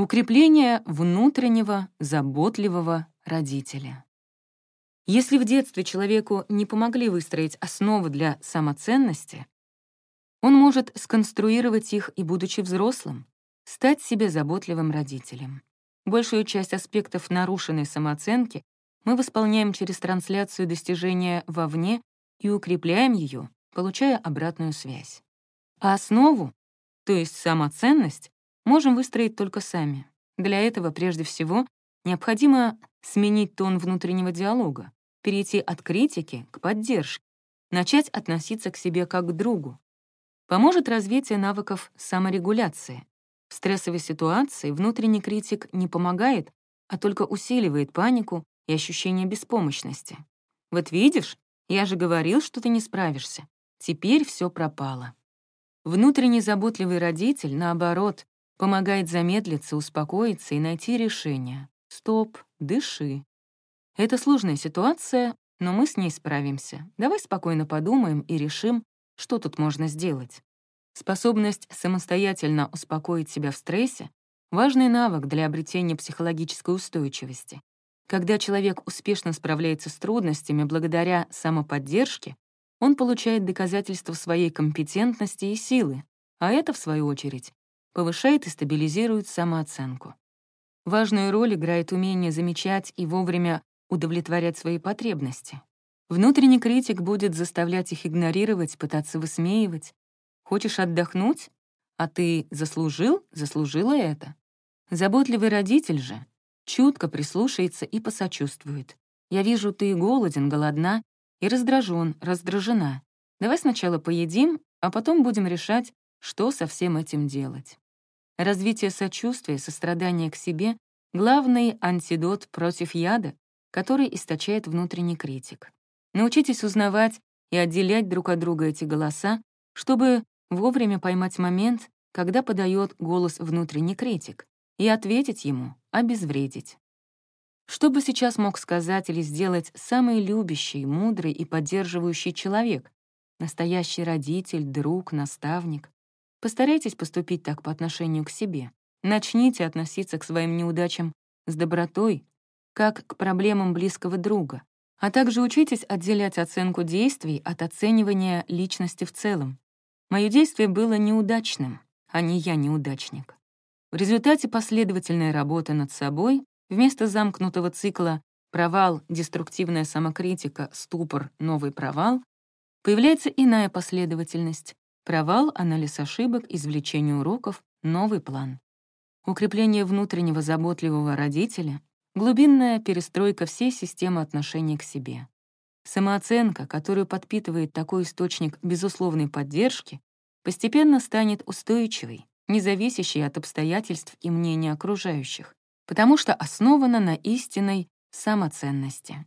Укрепление внутреннего заботливого родителя. Если в детстве человеку не помогли выстроить основы для самоценности, он может сконструировать их и, будучи взрослым, стать себе заботливым родителем. Большую часть аспектов нарушенной самооценки мы восполняем через трансляцию достижения вовне и укрепляем ее, получая обратную связь. А основу, то есть самоценность, можем выстроить только сами. Для этого, прежде всего, необходимо сменить тон внутреннего диалога, перейти от критики к поддержке, начать относиться к себе как к другу. Поможет развитие навыков саморегуляции. В стрессовой ситуации внутренний критик не помогает, а только усиливает панику и ощущение беспомощности. Вот видишь, я же говорил, что ты не справишься. Теперь все пропало. Внутренний заботливый родитель, наоборот, помогает замедлиться, успокоиться и найти решение. Стоп, дыши. Это сложная ситуация, но мы с ней справимся. Давай спокойно подумаем и решим, что тут можно сделать. Способность самостоятельно успокоить себя в стрессе — важный навык для обретения психологической устойчивости. Когда человек успешно справляется с трудностями благодаря самоподдержке, он получает доказательство своей компетентности и силы, а это, в свою очередь, повышает и стабилизирует самооценку. Важную роль играет умение замечать и вовремя удовлетворять свои потребности. Внутренний критик будет заставлять их игнорировать, пытаться высмеивать. Хочешь отдохнуть? А ты заслужил, заслужила это. Заботливый родитель же чутко прислушается и посочувствует. Я вижу, ты голоден, голодна и раздражен, раздражена. Давай сначала поедим, а потом будем решать, что со всем этим делать. Развитие сочувствия, сострадания к себе — главный антидот против яда, который источает внутренний критик. Научитесь узнавать и отделять друг от друга эти голоса, чтобы вовремя поймать момент, когда подает голос внутренний критик, и ответить ему, обезвредить. Что бы сейчас мог сказать или сделать самый любящий, мудрый и поддерживающий человек, настоящий родитель, друг, наставник? Постарайтесь поступить так по отношению к себе. Начните относиться к своим неудачам с добротой, как к проблемам близкого друга, а также учитесь отделять оценку действий от оценивания личности в целом. Мое действие было неудачным, а не я неудачник. В результате последовательной работы над собой вместо замкнутого цикла «провал, деструктивная самокритика, ступор, новый провал» появляется иная последовательность Провал, анализ ошибок, извлечение уроков, новый план. Укрепление внутреннего заботливого родителя — глубинная перестройка всей системы отношений к себе. Самооценка, которую подпитывает такой источник безусловной поддержки, постепенно станет устойчивой, независящей от обстоятельств и мнения окружающих, потому что основана на истинной самоценности.